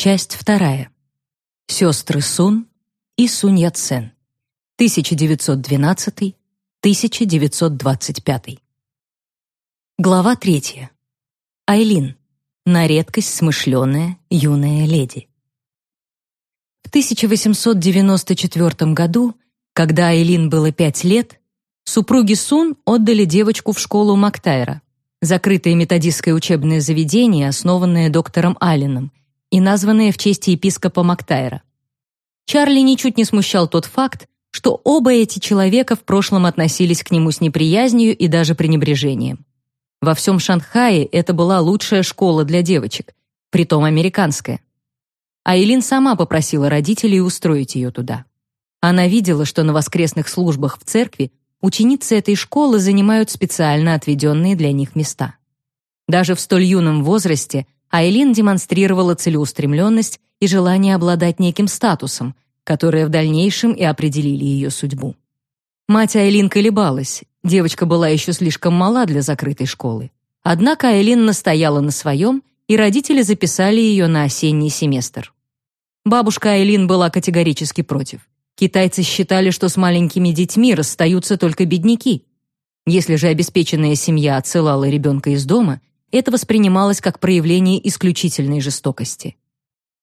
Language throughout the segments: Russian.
Часть вторая. Сестры Сун и Сунь Яцен. 1912-1925. Глава третья. Айлин. На редкость смышленая юная леди. В 1894 году, когда Айлин было пять лет, супруги Сун отдали девочку в школу Мактайра, закрытое методистское учебное заведение, основанное доктором Алленом и названное в честь епископа Мактайра. Чарли ничуть не смущал тот факт, что оба эти человека в прошлом относились к нему с неприязнью и даже пренебрежением. Во всем Шанхае это была лучшая школа для девочек, притом американская. Айлин сама попросила родителей устроить ее туда. Она видела, что на воскресных службах в церкви ученицы этой школы занимают специально отведенные для них места. Даже в столь юном возрасте Айлин демонстрировала целеустремленность и желание обладать неким статусом, которые в дальнейшем и определили ее судьбу. Мать Айлин колебалась, девочка была еще слишком мала для закрытой школы. Однако Айлин настояла на своем, и родители записали ее на осенний семестр. Бабушка Айлин была категорически против. Китайцы считали, что с маленькими детьми расстаются только бедняки. Если же обеспеченная семья отсылала ребенка из дома, это воспринималось как проявление исключительной жестокости.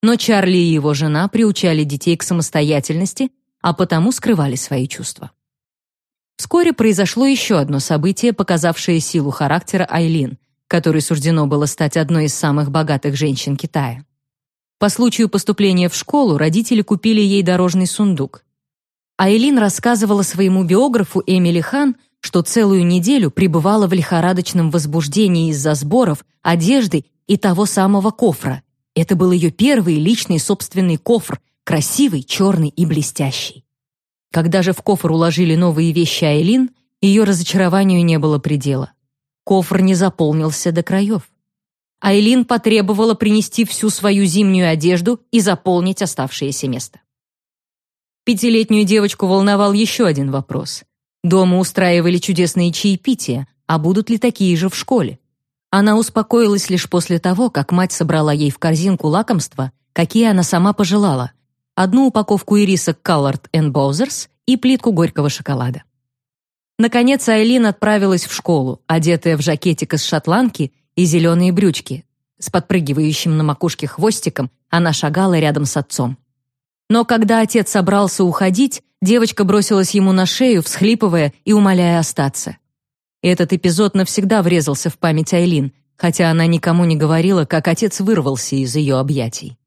Но Чарли и его жена приучали детей к самостоятельности, а потому скрывали свои чувства. Вскоре произошло еще одно событие, показавшее силу характера Айлин, которой суждено было стать одной из самых богатых женщин Китая. По случаю поступления в школу родители купили ей дорожный сундук. Айлин рассказывала своему биографу Эмили Хан, что целую неделю пребывала в лихорадочном возбуждении из-за сборов, одежды и того самого кофра. Это был ее первый личный собственный кофр, красивый, черный и блестящий. Когда же в кофр уложили новые вещи Айлин, ее разочарованию не было предела. Кофр не заполнился до краев. Айлин потребовала принести всю свою зимнюю одежду и заполнить оставшееся место. Пятилетнюю девочку волновал еще один вопрос. Дома устраивали чудесные чаепития, а будут ли такие же в школе? Она успокоилась лишь после того, как мать собрала ей в корзинку лакомства, какие она сама пожелала. Одну упаковку ирисок Colored and Bowsers и плитку горького шоколада. Наконец Айлин отправилась в школу, одетая в жакетик из шотландки и зеленые брючки. С подпрыгивающим на макушке хвостиком она шагала рядом с отцом. Но когда отец собрался уходить, девочка бросилась ему на шею, всхлипывая и умоляя остаться. Этот эпизод навсегда врезался в память Айлин, хотя она никому не говорила, как отец вырвался из ее объятий.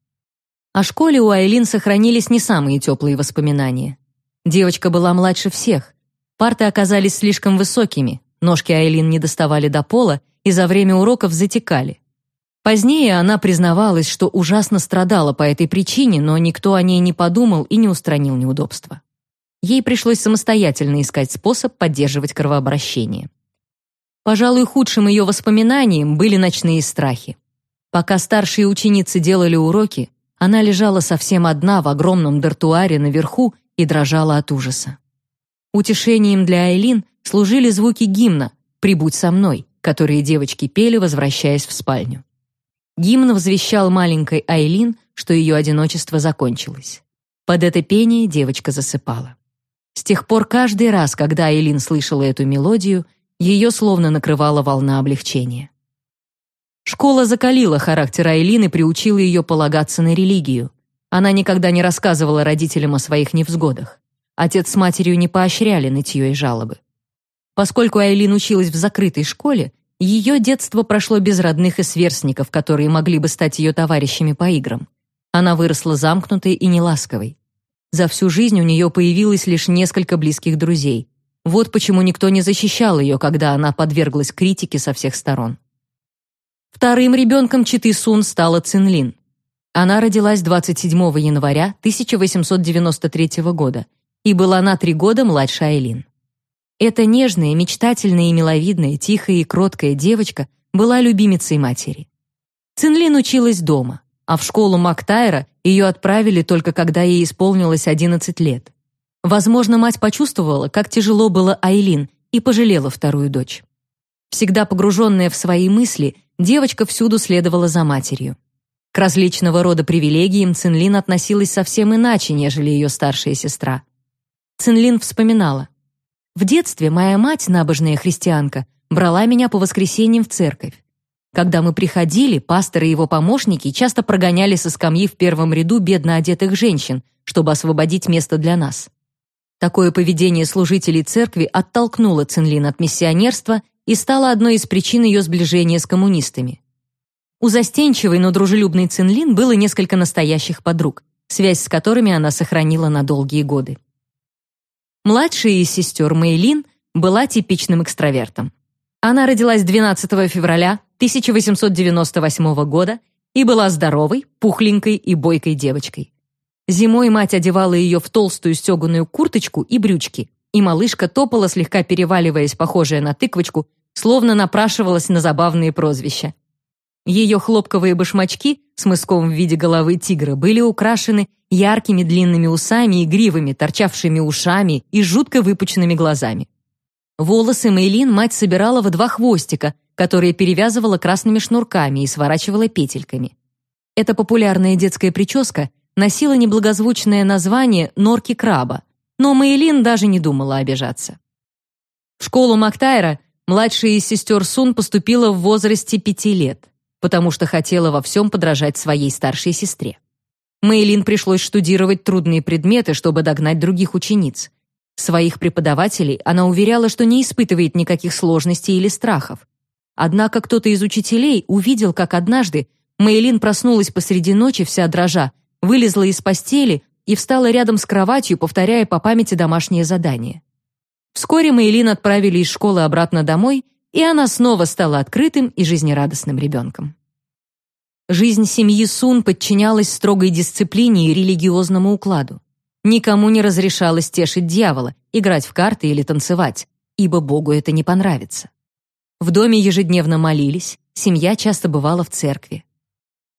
О школе у Айлин сохранились не самые теплые воспоминания. Девочка была младше всех. Парты оказались слишком высокими, ножки Айлин не доставали до пола и за время уроков затекали. Позднее она признавалась, что ужасно страдала по этой причине, но никто о ней не подумал и не устранил неудобства. Ей пришлось самостоятельно искать способ поддерживать кровообращение. Пожалуй, худшим ее воспоминанием были ночные страхи. Пока старшие ученицы делали уроки, она лежала совсем одна в огромном дартуаре наверху и дрожала от ужаса. Утешением для Айлин служили звуки гимна «Прибудь со мной», которые девочки пели, возвращаясь в спальню. Гимн возвещал маленькой Айлин, что ее одиночество закончилось. Под это пение девочка засыпала. С тех пор каждый раз, когда Айлин слышала эту мелодию, ее словно накрывала волна облегчения. Школа закалила характер Айлин и приучила ее полагаться на религию. Она никогда не рассказывала родителям о своих невзгодах. Отец с матерью не поощряли нытье и жалобы. Поскольку Айлин училась в закрытой школе, ее детство прошло без родных и сверстников, которые могли бы стать ее товарищами по играм. Она выросла замкнутой и неласковой. За всю жизнь у нее появилось лишь несколько близких друзей. Вот почему никто не защищал ее, когда она подверглась критике со всех сторон. Вторым ребенком Читы Сун стала Цинлин. Она родилась 27 января 1893 года и была на три года младше Айлин. Эта нежная, мечтательная и миловидная, тихая и кроткая девочка была любимицей матери. Цинлин училась дома, а в школу Мактайра ее отправили только когда ей исполнилось 11 лет. Возможно, мать почувствовала, как тяжело было Айлин, и пожалела вторую дочь. Всегда погруженная в свои мысли, девочка всюду следовала за матерью. различного рода привилегиям Цинлин относилась совсем иначе, нежели ее старшая сестра. Цинлин вспоминала. «В детстве моя мать, набожная христианка, брала меня по воскресеньям в церковь. Когда мы приходили, пастор и его помощники часто прогоняли со скамьи в первом ряду бедно одетых женщин, чтобы освободить место для нас. Такое поведение служителей церкви оттолкнуло Цинлин от миссионерства и стало одной из причин ее сближения с коммунистами. У застенчивой, но дружелюбной Цинлин было несколько настоящих подруг, связь с которыми она сохранила на долгие годы. Младшая из сестер Мэйлин была типичным экстравертом. Она родилась 12 февраля 1898 года и была здоровой, пухленькой и бойкой девочкой. Зимой мать одевала ее в толстую стеганую курточку и брючки, и малышка топала, слегка переваливаясь, похожая на тыквочку, словно напрашивалась на забавные прозвища. Ее хлопковые башмачки с мыском в виде головы тигра были украшены яркими длинными усами и гривами, торчавшими ушами и жутко выпученными глазами. Волосы Мейлин мать собирала в два хвостика, которые перевязывала красными шнурками и сворачивала петельками. Эта популярная детская прическа носила неблагозвучное название «норки краба», но Мейлин даже не думала обижаться. В школу Мактайра младшая из сестер Сун поступила в возрасте пяти лет потому что хотела во всем подражать своей старшей сестре. Мэйлин пришлось штудировать трудные предметы, чтобы догнать других учениц. Своих преподавателей она уверяла, что не испытывает никаких сложностей или страхов. Однако кто-то из учителей увидел, как однажды Мэйлин проснулась посреди ночи вся дрожа, вылезла из постели и встала рядом с кроватью, повторяя по памяти домашнее задание. Вскоре Мэйлин отправили из школы обратно домой, и она снова стала открытым и жизнерадостным ребенком. Жизнь семьи Сун подчинялась строгой дисциплине и религиозному укладу. Никому не разрешалось тешить дьявола, играть в карты или танцевать, ибо Богу это не понравится. В доме ежедневно молились, семья часто бывала в церкви.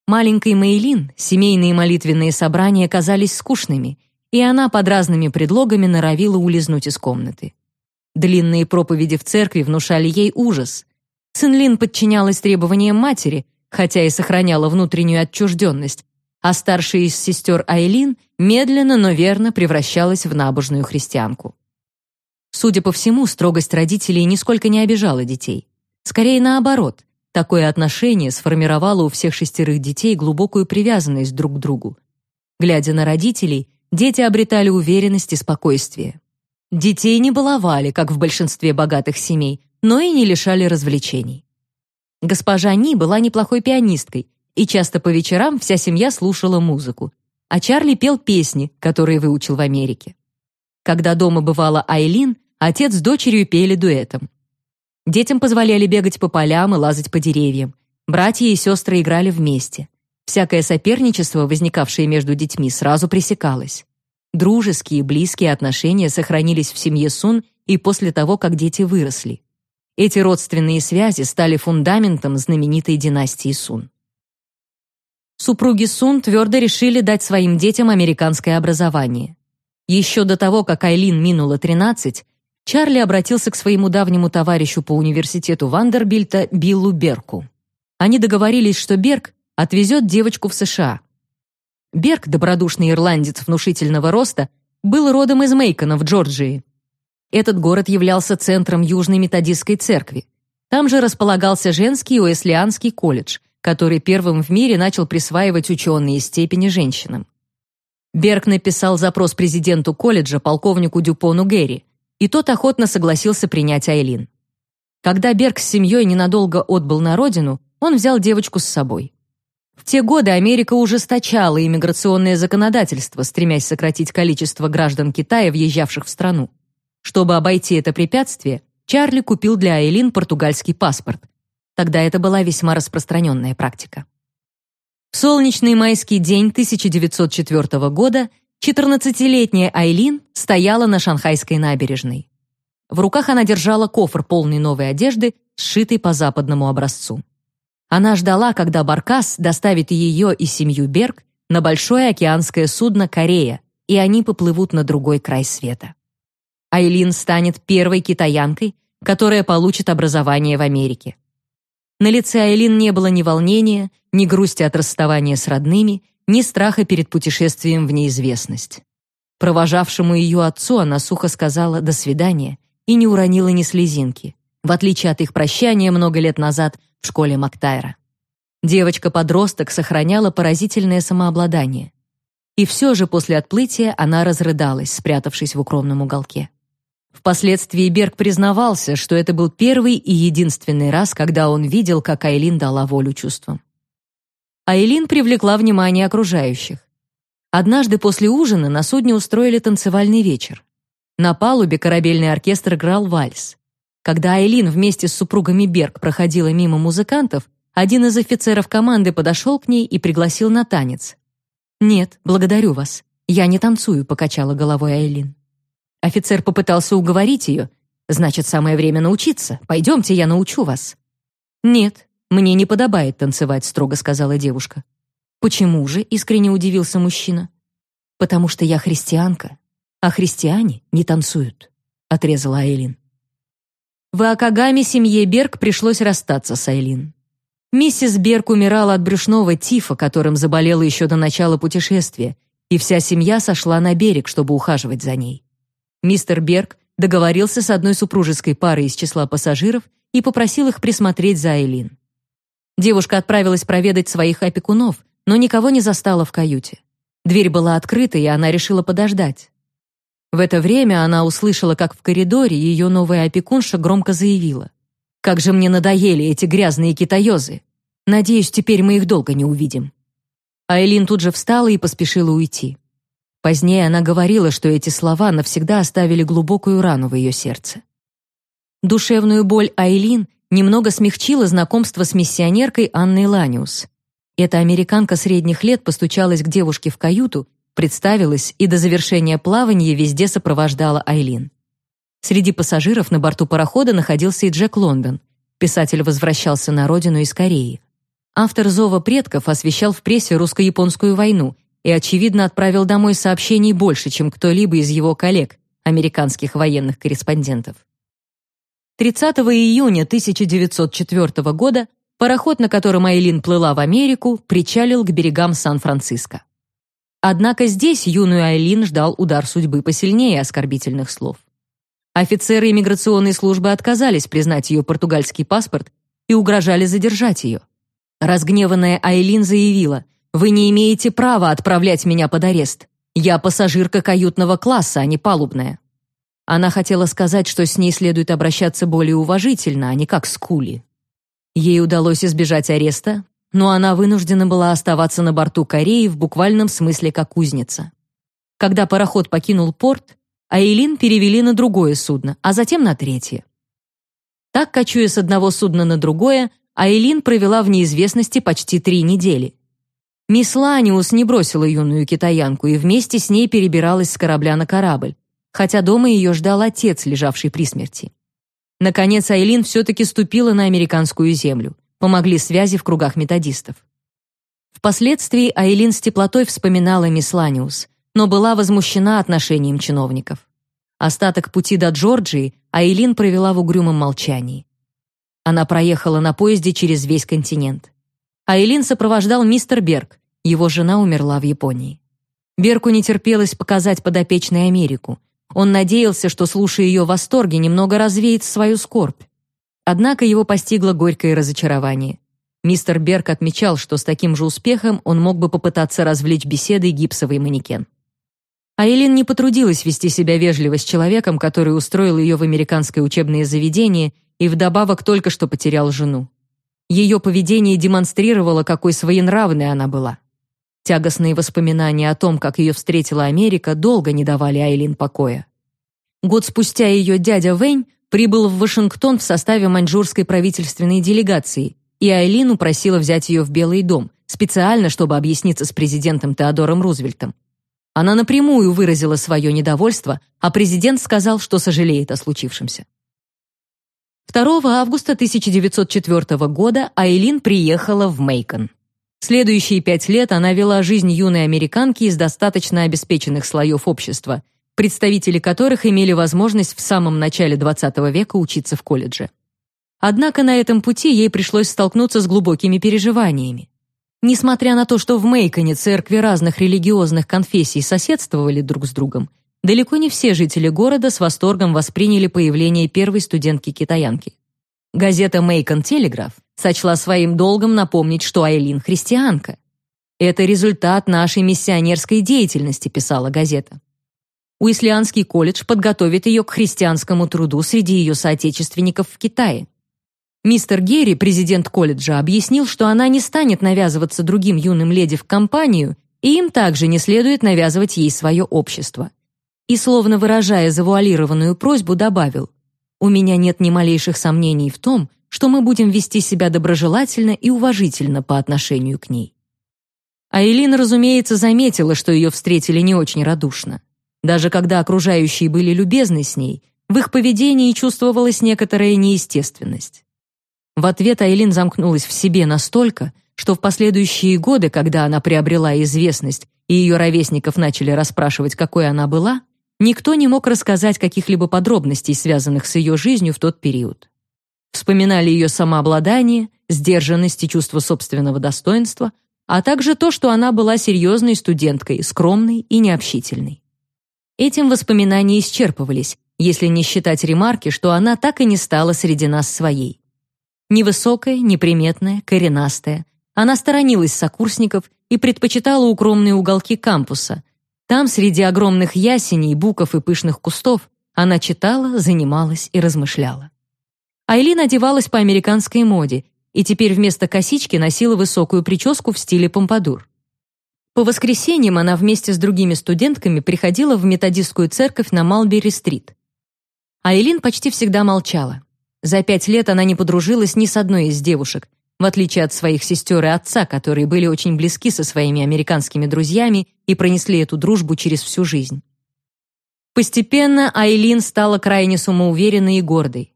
Маленькой Мейлин семейные молитвенные собрания казались скучными, и она под разными предлогами норовила улизнуть из комнаты. Длинные проповеди в церкви внушали ей ужас. Цинлин подчинялась требованиям матери, хотя и сохраняла внутреннюю отчужденность, а старшая из сестер Айлин медленно, но верно превращалась в набожную христианку. Судя по всему, строгость родителей нисколько не обижала детей. Скорее наоборот, такое отношение сформировало у всех шестерых детей глубокую привязанность друг к другу. Глядя на родителей, дети обретали уверенность и спокойствие. Детей не баловали, как в большинстве богатых семей, но и не лишали развлечений. Госпожа Ни была неплохой пианисткой, и часто по вечерам вся семья слушала музыку, а Чарли пел песни, которые выучил в Америке. Когда дома бывала Айлин, отец с дочерью пели дуэтом. Детям позволяли бегать по полям и лазать по деревьям. Братья и сестры играли вместе. Всякое соперничество, возникавшее между детьми, сразу пресекалось. Дружеские, близкие отношения сохранились в семье Сун и после того, как дети выросли. Эти родственные связи стали фундаментом знаменитой династии Сун. Супруги Сун твердо решили дать своим детям американское образование. Еще до того, как Айлин минула 13, Чарли обратился к своему давнему товарищу по университету Вандербильта Биллу Берку. Они договорились, что Берг отвезет девочку в США, Берг, добродушный ирландец внушительного роста, был родом из Мейкона в Джорджии. Этот город являлся центром Южной методистской церкви. Там же располагался женский Уэслианский колледж, который первым в мире начал присваивать ученые степени женщинам. Берг написал запрос президенту колледжа, полковнику Дюпону Гэри, и тот охотно согласился принять Айлин. Когда Берг с семьей ненадолго отбыл на родину, он взял девочку с собой. В те годы Америка ужесточала иммиграционное законодательство, стремясь сократить количество граждан Китая, въезжавших в страну. Чтобы обойти это препятствие, Чарли купил для Айлин португальский паспорт. Тогда это была весьма распространенная практика. В солнечный майский день 1904 года 14-летняя Айлин стояла на шанхайской набережной. В руках она держала кофр полный новой одежды, сшитый по западному образцу. Она ждала, когда Баркас доставит ее и семью Берг на большое океанское судно «Корея», и они поплывут на другой край света. Айлин станет первой китаянкой, которая получит образование в Америке. На лице Айлин не было ни волнения, ни грусти от расставания с родными, ни страха перед путешествием в неизвестность. Провожавшему ее отцу она сухо сказала «до свидания» и не уронила ни слезинки, в отличие от их прощания много лет назад в школе Мактайра. Девочка-подросток сохраняла поразительное самообладание. И все же после отплытия она разрыдалась, спрятавшись в укромном уголке. Впоследствии Берг признавался, что это был первый и единственный раз, когда он видел, как Айлин дала волю чувствам. Айлин привлекла внимание окружающих. Однажды после ужина на судне устроили танцевальный вечер. На палубе корабельный оркестр играл вальс. Когда Айлин вместе с супругами Берг проходила мимо музыкантов, один из офицеров команды подошел к ней и пригласил на танец. «Нет, благодарю вас. Я не танцую», — покачала головой Айлин. Офицер попытался уговорить ее. «Значит, самое время научиться. Пойдемте, я научу вас». «Нет, мне не подобает танцевать», — строго сказала девушка. «Почему же?» — искренне удивился мужчина. «Потому что я христианка, а христиане не танцуют», — отрезала Айлин. В Акагаме семье Берг пришлось расстаться с Айлин. Миссис Берг умирала от брюшного тифа, которым заболела еще до начала путешествия, и вся семья сошла на берег, чтобы ухаживать за ней. Мистер Берг договорился с одной супружеской парой из числа пассажиров и попросил их присмотреть за Айлин. Девушка отправилась проведать своих опекунов, но никого не застала в каюте. Дверь была открыта, и она решила подождать. В это время она услышала, как в коридоре ее новая опекунша громко заявила. Как же мне надоели эти грязные китаёзы. Надеюсь, теперь мы их долго не увидим. Айлин тут же встала и поспешила уйти. Позднее она говорила, что эти слова навсегда оставили глубокую рану в ее сердце. Душевную боль Айлин немного смягчило знакомство с миссионеркой Анной Ланиус. Эта американка средних лет постучалась к девушке в каюту, представилась и до завершения плавания везде сопровождала Айлин. Среди пассажиров на борту парохода находился и Джек Лондон. Писатель возвращался на родину из Кореи. Автор «Зова предков» освещал в прессе русско-японскую войну и, очевидно, отправил домой сообщений больше, чем кто-либо из его коллег, американских военных корреспондентов. 30 июня 1904 года пароход, на котором Айлин плыла в Америку, причалил к берегам Сан-Франциско. Однако здесь юную Айлин ждал удар судьбы посильнее оскорбительных слов. Офицеры иммиграционной службы отказались признать ее португальский паспорт и угрожали задержать ее. Разгневанная Айлин заявила, «Вы не имеете права отправлять меня под арест. Я пассажирка каютного класса, а не палубная». Она хотела сказать, что с ней следует обращаться более уважительно, а не как с кули. Ей удалось избежать ареста, но она вынуждена была оставаться на борту Кореи в буквальном смысле как узница. Когда пароход покинул порт, а Эйлин перевели на другое судно, а затем на третье. Так, кочуя с одного судна на другое, Айлин провела в неизвестности почти три недели. Мисс Ланиус не бросила юную китаянку и вместе с ней перебиралась с корабля на корабль, хотя дома ее ждал отец, лежавший при смерти. Наконец Айлин все-таки ступила на американскую землю. Помогли связи в кругах методистов. Впоследствии Айлин с теплотой вспоминала мисс Ланиус — но была возмущена отношением чиновников. Остаток пути до Джорджии Айлин провела в угрюмом молчании. Она проехала на поезде через весь континент. Айлин сопровождал мистер Берг, его жена умерла в Японии. Берку не терпелось показать подопечной Америку. Он надеялся, что, слушая ее восторги, немного развеет свою скорбь. Однако его постигло горькое разочарование. Мистер Берг отмечал, что с таким же успехом он мог бы попытаться развлечь беседой гипсовый манекен. Айлин не потрудилась вести себя вежливо с человеком, который устроил ее в американское учебное заведение и вдобавок только что потерял жену. Ее поведение демонстрировало, какой своенравной она была. Тягостные воспоминания о том, как ее встретила Америка, долго не давали Айлин покоя. Год спустя ее дядя Вэнь прибыл в Вашингтон в составе маньчжурской правительственной делегации, и Айлин упросила взять ее в Белый дом, специально, чтобы объясниться с президентом Теодором Рузвельтом. Она напрямую выразила свое недовольство, а президент сказал, что сожалеет о случившемся. 2 августа 1904 года Айлин приехала в Мейкон. Следующие пять лет она вела жизнь юной американки из достаточно обеспеченных слоев общества, представители которых имели возможность в самом начале XX века учиться в колледже. Однако на этом пути ей пришлось столкнуться с глубокими переживаниями. Несмотря на то, что в Мейконе церкви разных религиозных конфессий соседствовали друг с другом, далеко не все жители города с восторгом восприняли появление первой студентки-китаянки. Газета «Мейкон Телеграф» сочла своим долгом напомнить, что Айлин христианка. «Это результат нашей миссионерской деятельности», — писала газета. Уислианский колледж подготовит ее к христианскому труду среди ее соотечественников в Китае. Мистер Герри, президент колледжа, объяснил, что она не станет навязываться другим юным леди в компанию, и им также не следует навязывать ей свое общество. И, словно выражая завуалированную просьбу, добавил, «У меня нет ни малейших сомнений в том, что мы будем вести себя доброжелательно и уважительно по отношению к ней». А Элина, разумеется, заметила, что ее встретили не очень радушно. Даже когда окружающие были любезны с ней, в их поведении чувствовалась некоторая неестественность. В ответ Айлин замкнулась в себе настолько, что в последующие годы, когда она приобрела известность и ее ровесников начали расспрашивать, какой она была, никто не мог рассказать каких-либо подробностей, связанных с ее жизнью в тот период. Вспоминали ее самообладание, сдержанность и чувство собственного достоинства, а также то, что она была серьезной студенткой, скромной и необщительной. Этим воспоминания исчерпывались, если не считать ремарки, что она так и не стала среди нас своей. Невысокая, неприметная, коренастая, она сторонилась сокурсников и предпочитала укромные уголки кампуса. Там, среди огромных ясеней, буков и пышных кустов, она читала, занималась и размышляла. Айлин одевалась по американской моде и теперь вместо косички носила высокую прическу в стиле помпадур. По воскресеньям она вместе с другими студентками приходила в методистскую церковь на Малбери-стрит. Айлин почти всегда молчала. За пять лет она не подружилась ни с одной из девушек, в отличие от своих сестер и отца, которые были очень близки со своими американскими друзьями и пронесли эту дружбу через всю жизнь. Постепенно Айлин стала крайне самоуверенной и гордой.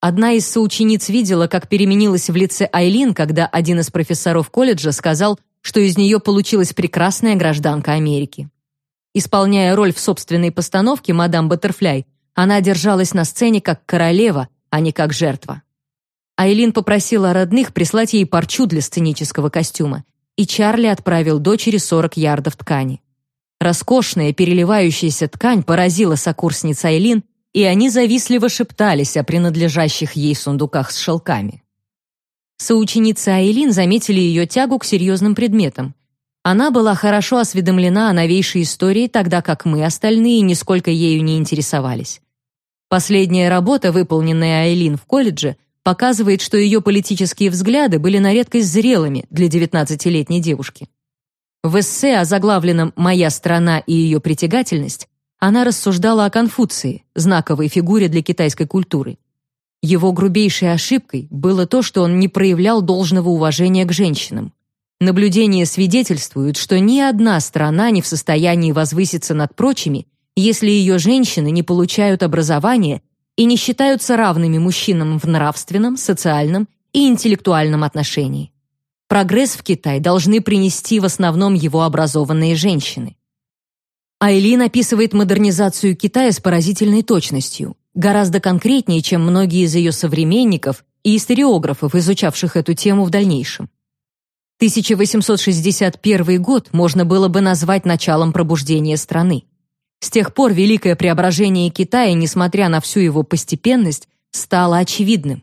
Одна из соучениц видела, как переменилась в лице Айлин, когда один из профессоров колледжа сказал, что из нее получилась прекрасная гражданка Америки. Исполняя роль в собственной постановке «Мадам Баттерфляй», она держалась на сцене как королева, а не как жертва. Айлин попросила родных прислать ей парчу для сценического костюма, и Чарли отправил дочери 40 ярдов ткани. Роскошная переливающаяся ткань поразила сокурсниц Айлин, и они завистливо шептались о принадлежащих ей сундуках с шелками. Соученицы Айлин заметили ее тягу к серьезным предметам. Она была хорошо осведомлена о новейшей истории, тогда как мы, остальные, нисколько ею не интересовались. Последняя работа, выполненная Айлин в колледже, показывает, что ее политические взгляды были на редкость зрелыми для 19-летней девушки. В эссе, озаглавленном «Моя страна и ее притягательность», она рассуждала о Конфуции, знаковой фигуре для китайской культуры. Его грубейшей ошибкой было то, что он не проявлял должного уважения к женщинам. Наблюдения свидетельствуют, что ни одна страна не в состоянии возвыситься над прочими, если ее женщины не получают образования и не считаются равными мужчинам в нравственном, социальном и интеллектуальном отношении. Прогресс в Китай должны принести в основном его образованные женщины. Айлин описывает модернизацию Китая с поразительной точностью гораздо конкретнее, чем многие из ее современников и историографов, изучавших эту тему в дальнейшем. 1861 год можно было бы назвать началом пробуждения страны. С тех пор великое преображение Китая, несмотря на всю его постепенность, стало очевидным.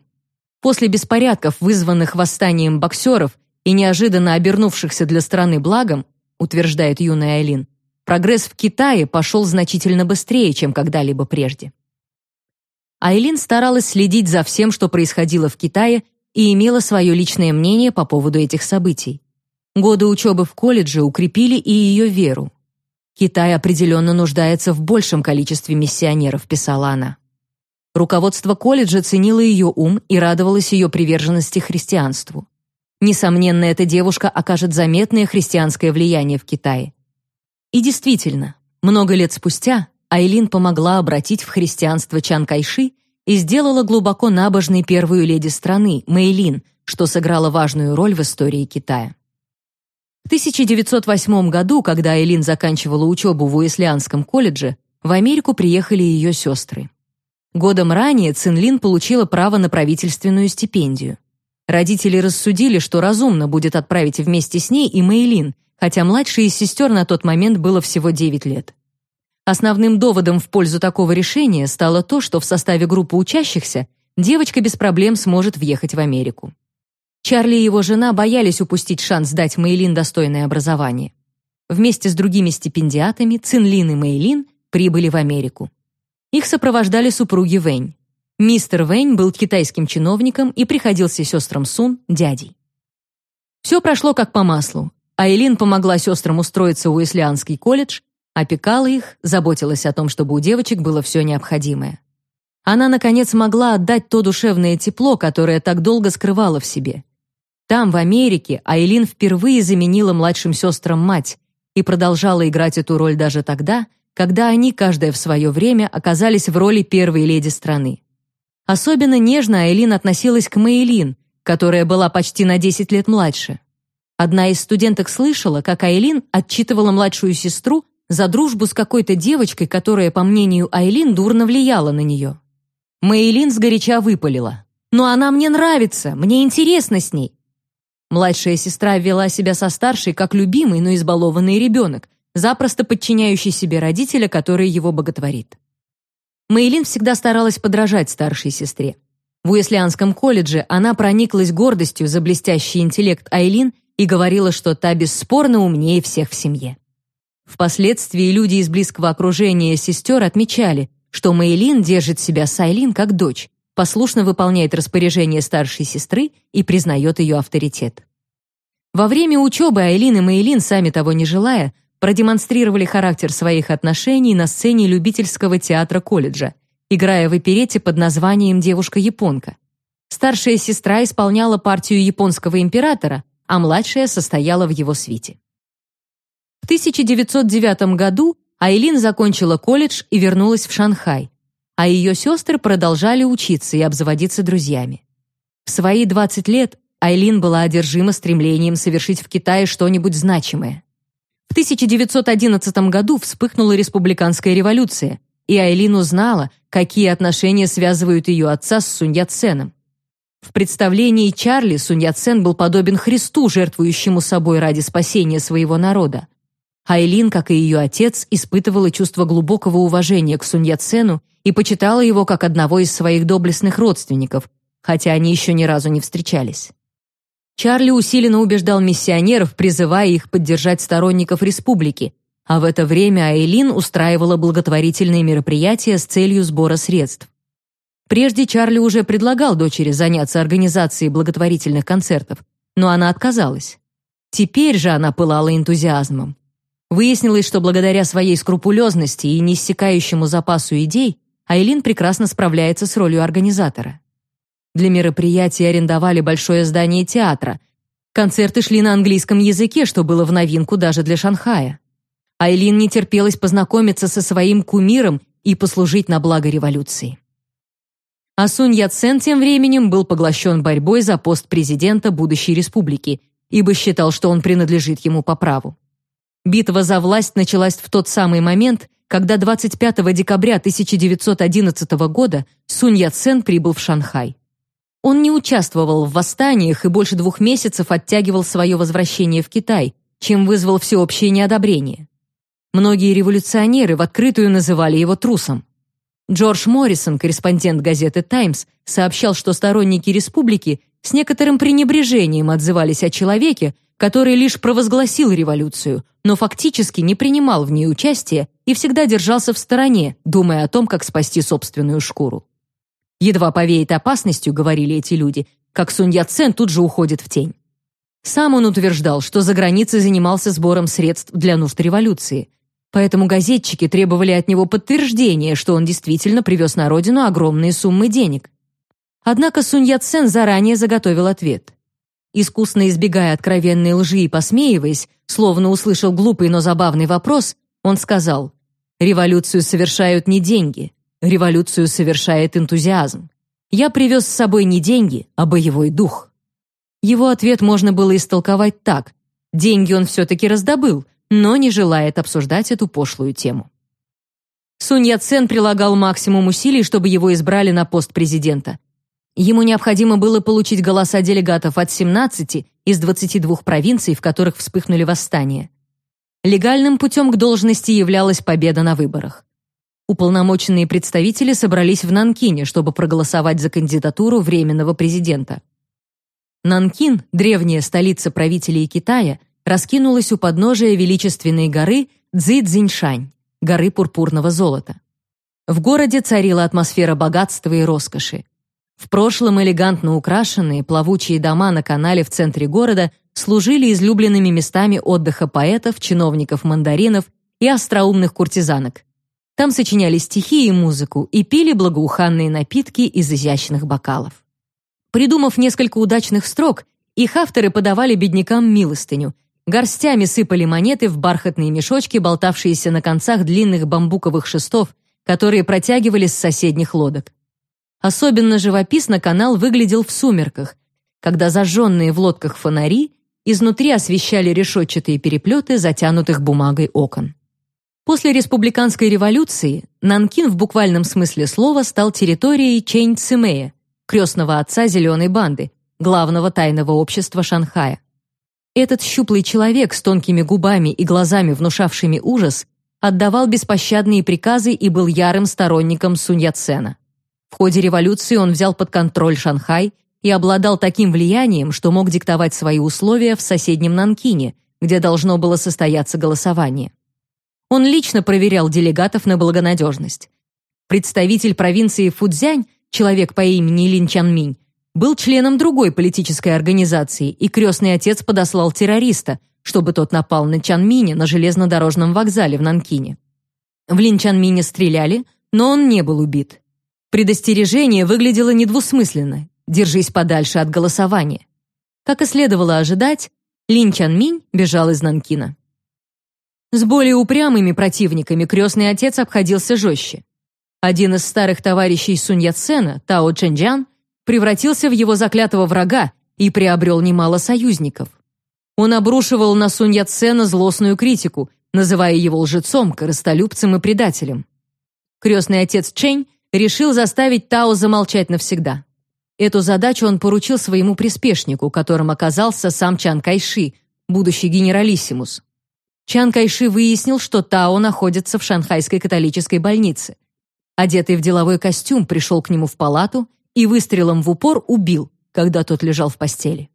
После беспорядков, вызванных восстанием боксеров и неожиданно обернувшихся для страны благом, утверждает юная Айлин, прогресс в Китае пошел значительно быстрее, чем когда-либо прежде. Айлин старалась следить за всем, что происходило в Китае, и имела свое личное мнение по поводу этих событий. Годы учебы в колледже укрепили и ее веру. «Китай определенно нуждается в большем количестве миссионеров», — писала она. Руководство колледжа ценило ее ум и радовалось ее приверженности христианству. Несомненно, эта девушка окажет заметное христианское влияние в Китае. И действительно, много лет спустя Айлин помогла обратить в христианство Чан Кайши и сделала глубоко набожной первую леди страны, Мэйлин, что сыграло важную роль в истории Китая. В 1908 году, когда Айлин заканчивала учебу в Уэслианском колледже, в Америку приехали ее сестры. Годом ранее Цинлин получила право на правительственную стипендию. Родители рассудили, что разумно будет отправить вместе с ней и Мэйлин, хотя младшей из сестер на тот момент было всего 9 лет. Основным доводом в пользу такого решения стало то, что в составе группы учащихся девочка без проблем сможет въехать в Америку. Чарли и его жена боялись упустить шанс дать Мэйлин достойное образование. Вместе с другими стипендиатами Цинлин и Мэйлин прибыли в Америку. Их сопровождали супруги Вэнь. Мистер Вэнь был китайским чиновником и приходился сестрам Сун дядей. Все прошло как по маслу. Айлин помогла сестрам устроиться в Уэслианский колледж, опекала их, заботилась о том, чтобы у девочек было все необходимое. Она, наконец, могла отдать то душевное тепло, которое так долго скрывала в себе. Там, в Америке, Айлин впервые заменила младшим сестрам мать и продолжала играть эту роль даже тогда, когда они, каждая в свое время, оказались в роли первой леди страны. Особенно нежно Айлин относилась к Мэйлин, которая была почти на 10 лет младше. Одна из студенток слышала, как Айлин отчитывала младшую сестру за дружбу с какой-то девочкой, которая, по мнению Айлин, дурно влияла на нее. Мэйлин сгоряча выпалила. «Но она мне нравится, мне интересно с ней». Младшая сестра вела себя со старшей, как любимый, но избалованный ребенок, запросто подчиняющий себе родителя, который его боготворит. Мэйлин всегда старалась подражать старшей сестре. В Уэслианском колледже она прониклась гордостью за блестящий интеллект Айлин и говорила, что та бесспорно умнее всех в семье. Впоследствии люди из близкого окружения сестер отмечали, что Мэйлин держит себя с Айлин как дочь, послушно выполняет распоряжения старшей сестры и признает ее авторитет. Во время учебы Айлин и Мэйлин, сами того не желая, продемонстрировали характер своих отношений на сцене любительского театра колледжа, играя в оперете под названием «Девушка-японка». Старшая сестра исполняла партию японского императора, а младшая состояла в его свите. В 1909 году Айлин закончила колледж и вернулась в Шанхай, а ее сестры продолжали учиться и обзаводиться друзьями. В свои 20 лет Айлин была одержима стремлением совершить в Китае что-нибудь значимое. В 1911 году вспыхнула республиканская революция, и Айлин узнала, какие отношения связывают ее отца с Сунь Яценом. В представлении Чарли Сунь Яцен был подобен Христу, жертвующему собой ради спасения своего народа. Айлин, как и ее отец, испытывала чувство глубокого уважения к Сунь Яцену и почитала его как одного из своих доблестных родственников, хотя они еще ни разу не встречались. Чарли усиленно убеждал миссионеров, призывая их поддержать сторонников республики, а в это время Айлин устраивала благотворительные мероприятия с целью сбора средств. Прежде Чарли уже предлагал дочери заняться организацией благотворительных концертов, но она отказалась. Теперь же она пылала энтузиазмом. Выяснилось, что благодаря своей скрупулезности и неиссякающему запасу идей Айлин прекрасно справляется с ролью организатора. Для мероприятия арендовали большое здание театра. Концерты шли на английском языке, что было в новинку даже для Шанхая. Айлин не терпелось познакомиться со своим кумиром и послужить на благо революции. А Сунь Яцен тем временем был поглощен борьбой за пост президента будущей республики, ибо считал, что он принадлежит ему по праву. Битва за власть началась в тот самый момент, когда 25 декабря 1911 года Сунь Яцен прибыл в Шанхай. Он не участвовал в восстаниях и больше двух месяцев оттягивал свое возвращение в Китай, чем вызвал всеобщее неодобрение. Многие революционеры в открытую называли его трусом. Джордж Моррисон, корреспондент газеты «Таймс», сообщал, что сторонники республики с некоторым пренебрежением отзывались о человеке, который лишь провозгласил революцию, но фактически не принимал в ней участия и всегда держался в стороне, думая о том, как спасти собственную шкуру. Едва повеет опасностью, говорили эти люди, как Сунь Яцен тут же уходит в тень. Сам он утверждал, что за границей занимался сбором средств для нужд революции, поэтому газетчики требовали от него подтверждения, что он действительно привез на родину огромные суммы денег. Однако Сунь Яцен заранее заготовил ответ. Искусно избегая откровенной лжи и посмеиваясь, словно услышал глупый, но забавный вопрос, он сказал, «Революцию совершают не деньги, революцию совершает энтузиазм. Я привез с собой не деньги, а боевой дух». Его ответ можно было истолковать так. Деньги он все-таки раздобыл, но не желает обсуждать эту пошлую тему. Сунь Яцен прилагал максимум усилий, чтобы его избрали на пост президента. Ему необходимо было получить голоса делегатов от 17 из 22 провинций, в которых вспыхнули восстания. Легальным путем к должности являлась победа на выборах. Уполномоченные представители собрались в Нанкине, чтобы проголосовать за кандидатуру временного президента. Нанкин, древняя столица правителей Китая, раскинулась у подножия величественной горы Цзи-Цзиньшань, горы пурпурного золота. В городе царила атмосфера богатства и роскоши. В прошлом элегантно украшенные плавучие дома на канале в центре города служили излюбленными местами отдыха поэтов, чиновников-мандаринов и остроумных куртизанок. Там сочиняли стихи и музыку и пили благоуханные напитки из изящных бокалов. Придумав несколько удачных строк, их авторы подавали беднякам милостыню, горстями сыпали монеты в бархатные мешочки, болтавшиеся на концах длинных бамбуковых шестов, которые протягивались с соседних лодок. Особенно живописно канал выглядел в сумерках, когда зажженные в лодках фонари изнутри освещали решетчатые переплеты затянутых бумагой окон. После республиканской революции Нанкин в буквальном смысле слова стал территорией Чэнь Цимэя, крестного отца зеленой банды, главного тайного общества Шанхая. Этот щуплый человек с тонкими губами и глазами, внушавшими ужас, отдавал беспощадные приказы и был ярым сторонником Сунь Яцена. В ходе революции он взял под контроль Шанхай и обладал таким влиянием, что мог диктовать свои условия в соседнем Нанкине, где должно было состояться голосование. Он лично проверял делегатов на благонадежность. Представитель провинции Фудзянь, человек по имени Лин Чанминь, был членом другой политической организации, и крестный отец подослал террориста, чтобы тот напал на Чанминя на железнодорожном вокзале в Нанкине. В Лин Чанмине стреляли, но он не был убит. Предостережение выглядело недвусмысленно «держись подальше от голосования». Как и следовало ожидать, Лин Чанминь бежал из Нанкина. С более упрямыми противниками крестный отец обходился жестче. Один из старых товарищей Сунь Яцена, Тао Чэньчжан, превратился в его заклятого врага и приобрел немало союзников. Он обрушивал на Сунь Яцена злостную критику, называя его лжецом, корыстолюбцем и предателем. Крестный отец Чэнь решил заставить Тао замолчать навсегда. Эту задачу он поручил своему приспешнику, которым оказался сам Чан Кайши, будущий генералиссимус. Чан Кайши выяснил, что Тао находится в шанхайской католической больнице. Одетый в деловой костюм, пришел к нему в палату и выстрелом в упор убил, когда тот лежал в постели.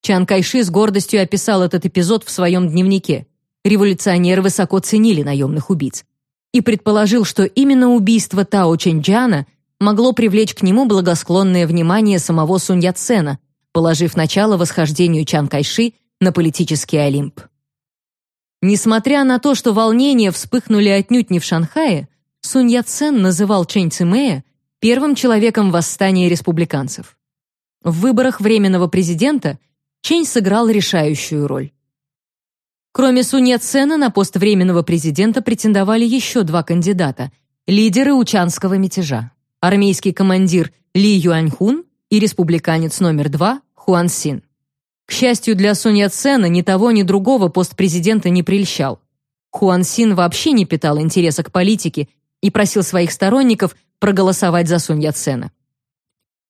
Чан Кайши с гордостью описал этот эпизод в своем дневнике. Революционеры высоко ценили наемных убийц и предположил, что именно убийство Тао Чэньчжана могло привлечь к нему благосклонное внимание самого Сунь Яцена, положив начало восхождению Чан Кайши на политический Олимп. Несмотря на то, что волнения вспыхнули отнюдь не в Шанхае, Сунь Яцен называл Чэнь Цимэя первым человеком восстания республиканцев. В выборах временного президента Чэнь сыграл решающую роль. Кроме Сунь Яцена на пост временного президента претендовали еще два кандидата – лидеры учанского мятежа – армейский командир Ли Юаньхун и республиканец номер два Хуан Син. К счастью для Сунь Яцена, ни того, ни другого пост президента не прельщал. Хуан Син вообще не питал интереса к политике и просил своих сторонников проголосовать за Сунь Яцена.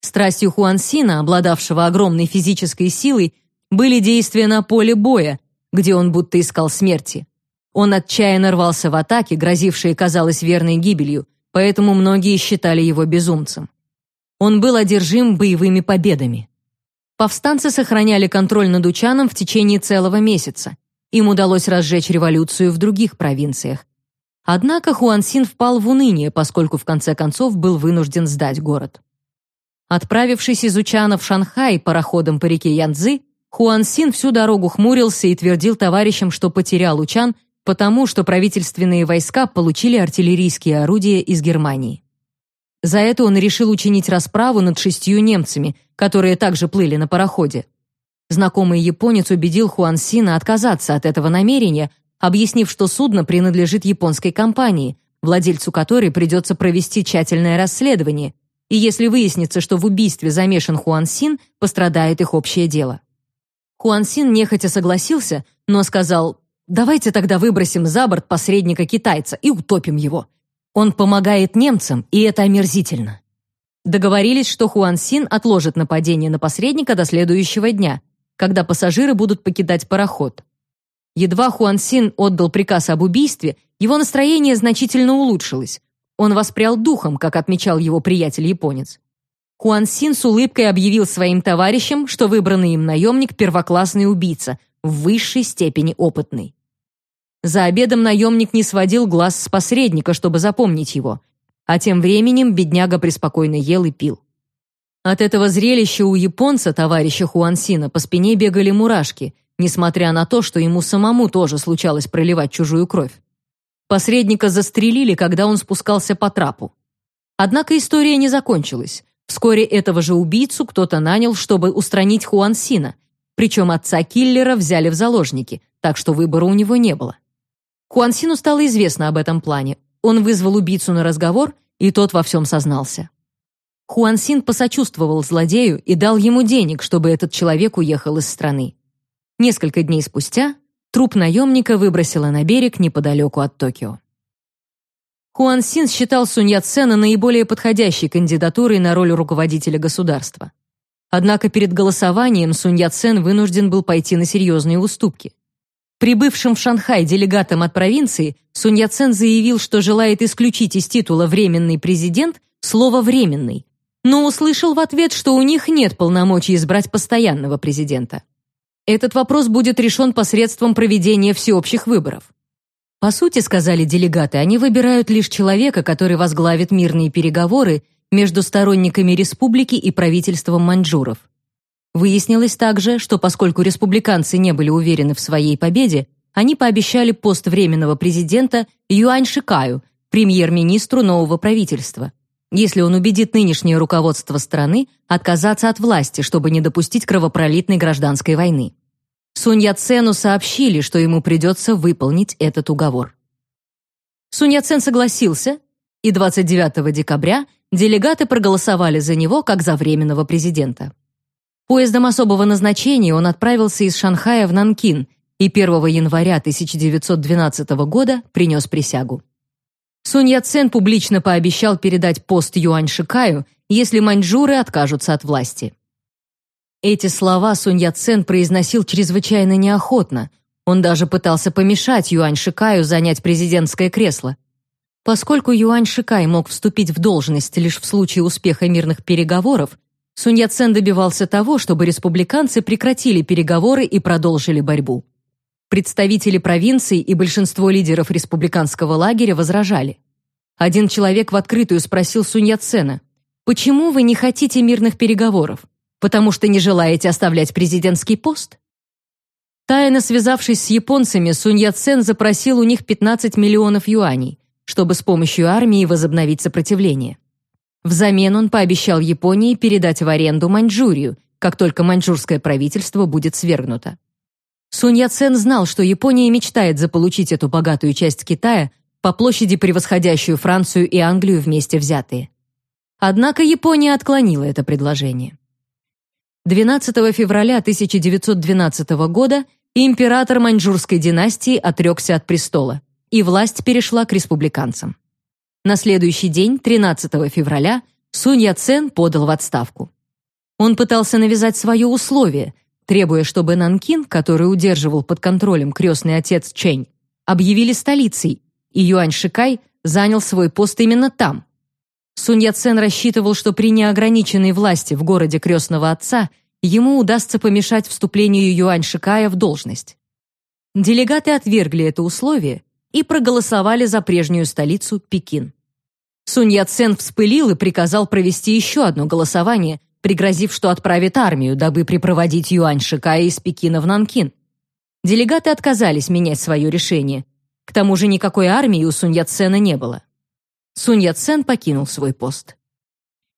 Страстью Хуан Сина, обладавшего огромной физической силой, были действия на поле боя, где он будто искал смерти. Он отчаянно рвался в атаки, грозившие, казалось, верной гибелью, поэтому многие считали его безумцем. Он был одержим боевыми победами. Повстанцы сохраняли контроль над Учаном в течение целого месяца. Им удалось разжечь революцию в других провинциях. Однако Хуансин впал в уныние, поскольку в конце концов был вынужден сдать город. Отправившись из Учана в Шанхай пароходом по реке Янцзы, Хуансин всю дорогу хмурился и твердил товарищам, что потерял Учан, потому что правительственные войска получили артиллерийские орудия из Германии. За это он решил учинить расправу над шестью немцами, которые также плыли на пароходе. Знакомый японец убедил Хуан Сина отказаться от этого намерения, объяснив, что судно принадлежит японской компании, владельцу которой придется провести тщательное расследование, и если выяснится, что в убийстве замешан Хуан Син, пострадает их общее дело. Хуан Син нехотя согласился, но сказал, «Давайте тогда выбросим за борт посредника китайца и утопим его. Он помогает немцам, и это омерзительно. Договорились, что Хуан Син отложит нападение на посредника до следующего дня, когда пассажиры будут покидать пароход. Едва Хуан Син отдал приказ об убийстве, его настроение значительно улучшилось. Он воспрял духом, как отмечал его приятель-японец. Хуан Син с улыбкой объявил своим товарищам, что выбранный им наемник – первоклассный убийца, в высшей степени опытный. За обедом наемник не сводил глаз с посредника, чтобы запомнить его, а тем временем бедняга преспокойно ел и пил. От этого зрелища у японца, товарища Хуансина, по спине бегали мурашки, несмотря на то, что ему самому тоже случалось проливать чужую кровь. Посредника застрелили, когда он спускался по трапу. Однако история не закончилась. Вскоре этого же убийцу кто-то нанял, чтобы устранить Хуансина, причем отца киллера взяли в заложники, так что выбора у него не было. Хуансину стало известно об этом плане. Он вызвал убийцу на разговор, и тот во всем сознался. Хуансин посочувствовал злодею и дал ему денег, чтобы этот человек уехал из страны. Несколько дней спустя труп наемника выбросило на берег неподалеку от Токио. Хуан Син считал Сунь Яцена наиболее подходящей кандидатурой на роль руководителя государства. Однако перед голосованием Сунь Яцен вынужден был пойти на серьезные уступки. Прибывшим в Шанхай делегатом от провинции Сунь Яцен заявил, что желает исключить из титула «временный президент» слово «временный», но услышал в ответ, что у них нет полномочий избрать постоянного президента. Этот вопрос будет решен посредством проведения всеобщих выборов. По сути, сказали делегаты, они выбирают лишь человека, который возглавит мирные переговоры между сторонниками республики и правительством маньчжуров. Выяснилось также, что поскольку республиканцы не были уверены в своей победе, они пообещали пост временного президента Юань Шикаю, премьер-министру нового правительства, если он убедит нынешнее руководство страны отказаться от власти, чтобы не допустить кровопролитной гражданской войны. Сунь Яцену сообщили, что ему придется выполнить этот уговор. Сунь Яцен согласился, и 29 декабря делегаты проголосовали за него как за временного президента. Поездом особого назначения он отправился из Шанхая в Нанкин и 1 января 1912 года принес присягу. Сунь Яцен публично пообещал передать пост Юань Шикаю, если маньчжуры откажутся от власти. Эти слова Сунь Яцен произносил чрезвычайно неохотно. Он даже пытался помешать Юань Шикаю занять президентское кресло. Поскольку Юань Шикай мог вступить в должность лишь в случае успеха мирных переговоров, Сунь Яцен добивался того, чтобы республиканцы прекратили переговоры и продолжили борьбу. Представители провинций и большинство лидеров республиканского лагеря возражали. Один человек в открытую спросил Сунь Яцена, «Почему вы не хотите мирных переговоров? Потому что не желаете оставлять президентский пост?» Тайно связавшись с японцами, Сунь Яцен запросил у них 15 миллионов юаней, чтобы с помощью армии возобновить сопротивление. Взамен он пообещал Японии передать в аренду Маньчжурию, как только маньчжурское правительство будет свергнуто. Сунь Яцен знал, что Япония мечтает заполучить эту богатую часть Китая по площади превосходящую Францию и Англию вместе взятые. Однако Япония отклонила это предложение. 12 февраля 1912 года император маньчжурской династии отрекся от престола, и власть перешла к республиканцам. На следующий день, 13 февраля, Сунь Яцен подал в отставку. Он пытался навязать свое условие – требуя, чтобы Нанкин, который удерживал под контролем крестный отец Чэнь, объявили столицей, и Юань Шикай занял свой пост именно там. Сунь Яцен рассчитывал, что при неограниченной власти в городе крестного отца ему удастся помешать вступлению Юань Шикая в должность. Делегаты отвергли это условие и проголосовали за прежнюю столицу Пекин. Сунь Яцен вспылил и приказал провести еще одно голосование, пригрозив, что отправит армию, дабы припроводить Юань Шикая из Пекина в Нанкин. Делегаты отказались менять свое решение. К тому же никакой армии у Сунь Яцена не было. Сунь Яцен покинул свой пост.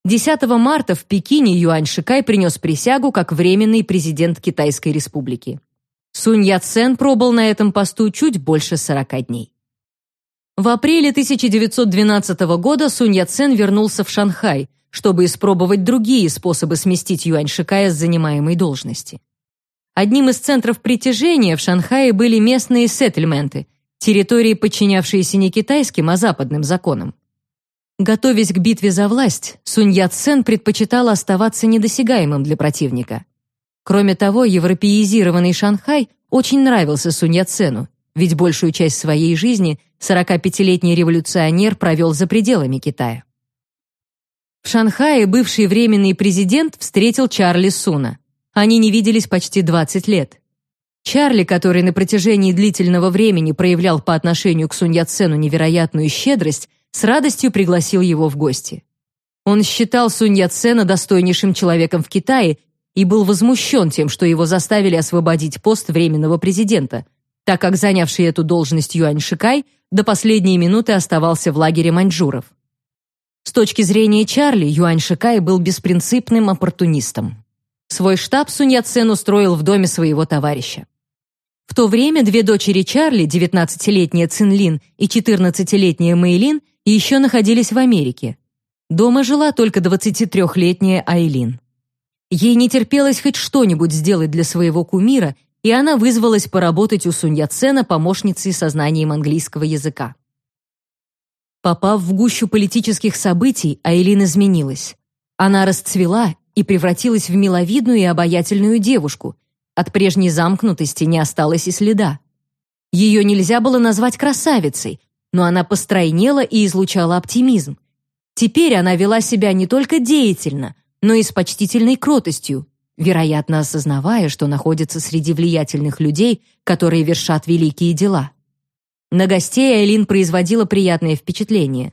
10 марта в Пекине Юань Шикай принес присягу как временный президент Китайской республики. Сунь Яцен пробыл на этом посту чуть больше 40 дней. В апреле 1912 года Сунь Яцен вернулся в Шанхай, чтобы испробовать другие способы сместить Юань Шикая с занимаемой должности. Одним из центров притяжения в Шанхае были местные сеттельменты, территории, подчинявшиеся не китайским, а западным законам. Готовясь к битве за власть, Сунь Яцен предпочитал оставаться недосягаемым для противника. Кроме того, европеизированный Шанхай очень нравился Сунь Яцену, ведь большую часть своей жизни 45-летний революционер провел за пределами Китая. В Шанхае бывший временный президент встретил Чарли Суна. Они не виделись почти 20 лет. Чарли, который на протяжении длительного времени проявлял по отношению к Сунь Яцену невероятную щедрость, с радостью пригласил его в гости. Он считал Сунь Яцена достойнейшим человеком в Китае и был возмущен тем, что его заставили освободить пост временного президента, так как занявший эту должность Юань Шикай до последней минуты оставался в лагере маньчжуров. С точки зрения Чарли, Юань Шикай был беспринципным оппортунистом. Свой штаб Сунь Яцен устроил в доме своего товарища. В то время две дочери Чарли, 19-летняя Цинлин и 14-летняя Мэйлин, еще находились в Америке. Дома жила только 23-летняя Айлин. Ей не терпелось хоть что-нибудь сделать для своего кумира, и она вызвалась поработать у Сунь Яцена помощницей со знанием английского языка. Попав в гущу политических событий, Айлин изменилась. Она расцвела и превратилась в миловидную и обаятельную девушку. От прежней замкнутости не осталось и следа. Ее нельзя было назвать красавицей, но она постройнела и излучала оптимизм. Теперь она вела себя не только деятельно, но и с почтительной кротостью, вероятно, осознавая, что находится среди влиятельных людей, которые вершат великие дела. На гостей Айлин производила приятное впечатление.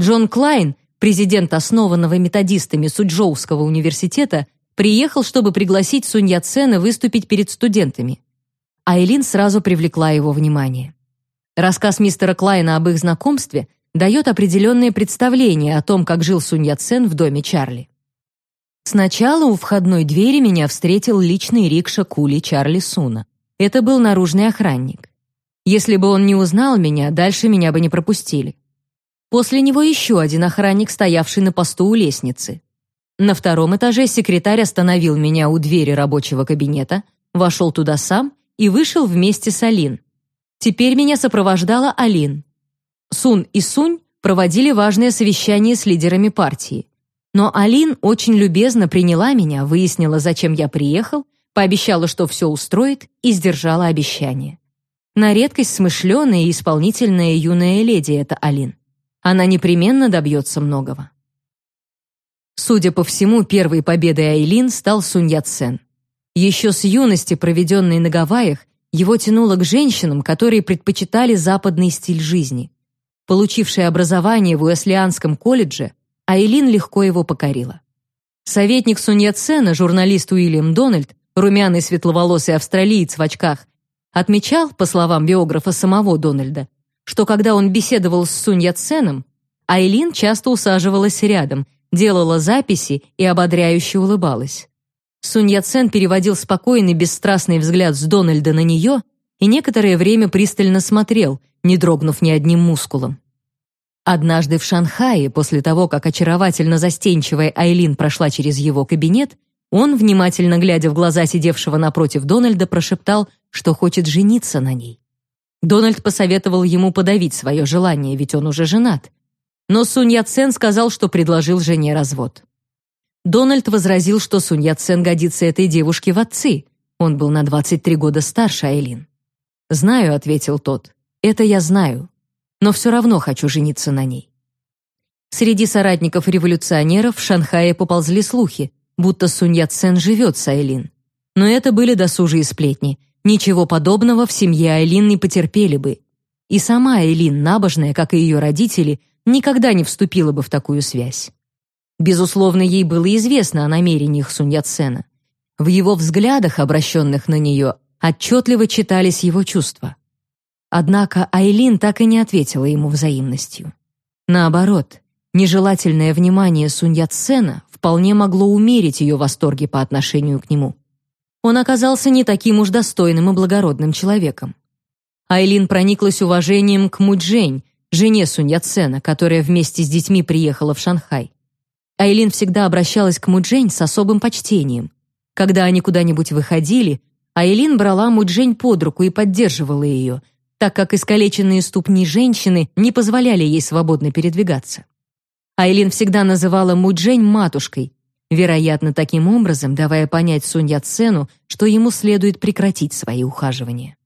Джон Клайн, президент основанного методистами Суджоуского университета, приехал, чтобы пригласить Сунь Яцена выступить перед студентами. Айлин сразу привлекла его внимание. Рассказ мистера Клайна об их знакомстве дает определенное представление о том, как жил Сунь Яцен в доме Чарли. Сначала у входной двери меня встретил личный рикша Кули Чарли Суна. Это был наружный охранник. Если бы он не узнал меня, дальше меня бы не пропустили. После него еще один охранник, стоявший на посту у лестницы. На втором этаже секретарь остановил меня у двери рабочего кабинета, вошел туда сам и вышел вместе с Алин. Теперь меня сопровождала Алин. Сун и Сунь проводили важное совещание с лидерами партии. Но Алин очень любезно приняла меня, выяснила, зачем я приехал, пообещала, что все устроит, и сдержала обещание. На редкость смышленая и исполнительная юная леди это Алин. Она непременно добьется многого. Судя по всему, первой победой Айлин стал Сунь Яцен. Еще с юности, проведенной на Гавайях, его тянуло к женщинам, которые предпочитали западный стиль жизни. Получившая образование в Уэслианском колледже, Айлин легко его покорила. Советник Сунь Яцена, журналист Уильям Дональд, румяный светловолосый австралиец в очках, отмечал, по словам биографа самого Дональда, что когда он беседовал с Сунь Яценом, Айлин часто усаживалась рядом, делала записи и ободряюще улыбалась. Сунь Яцен переводил спокойный, бесстрастный взгляд с Дональда на нее и некоторое время пристально смотрел, не дрогнув ни одним мускулом. Однажды в Шанхае, после того, как очаровательно застенчивая Айлин прошла через его кабинет, он, внимательно глядя в глаза сидевшего напротив Дональда, прошептал, что хочет жениться на ней. Дональд посоветовал ему подавить свое желание, ведь он уже женат. Но Сунь Яцен сказал, что предложил жене развод. Дональд возразил, что Сунь Яцен годится этой девушке в отцы. Он был на 23 года старше Айлин. «Знаю», — ответил тот, — «это я знаю, но все равно хочу жениться на ней». Среди соратников революционеров в Шанхае поползли слухи, будто Сунь Яцен живет с Айлин. Но это были досужие сплетни. Ничего подобного в семье Айлин не потерпели бы. И сама Айлин, набожная, как и ее родители, никогда не вступила бы в такую связь. Безусловно, ей было известно о намерениях Сунь Яцена. В его взглядах, обращенных на нее, отчетливо читались его чувства. Однако Айлин так и не ответила ему взаимностью. Наоборот, нежелательное внимание Сунь Яцена вполне могло умерить ее восторги по отношению к нему. Он оказался не таким уж достойным и благородным человеком. Айлин прониклась уважением к Муджень, жене Сунь Яцена, которая вместе с детьми приехала в Шанхай. Айлин всегда обращалась к Муджень с особым почтением. Когда они куда-нибудь выходили, Айлин брала Муджень под руку и поддерживала ее, так как искалеченные ступни женщины не позволяли ей свободно передвигаться. Айлин всегда называла Муджень матушкой, вероятно, таким образом давая понять Сунь Яцену, что ему следует прекратить свои ухаживания.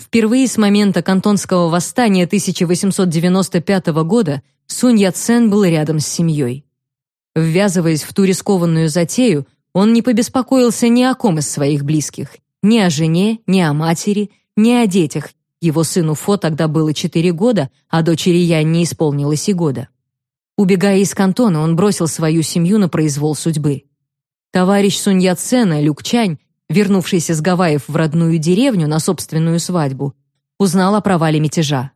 Впервые с момента Кантонского восстания 1895 года Сунь Яцен был рядом с семьей. Ввязываясь в ту рискованную затею, он не побеспокоился ни о ком из своих близких, ни о жене, ни о матери, ни о детях. Его сыну Фо тогда было четыре года, а дочери Ян не исполнилось и года. Убегая из кантона, он бросил свою семью на произвол судьбы. Товарищ Сунь Яцена, Люк Чань, вернувшийся с Гавайев в родную деревню на собственную свадьбу, узнал о провале мятежа.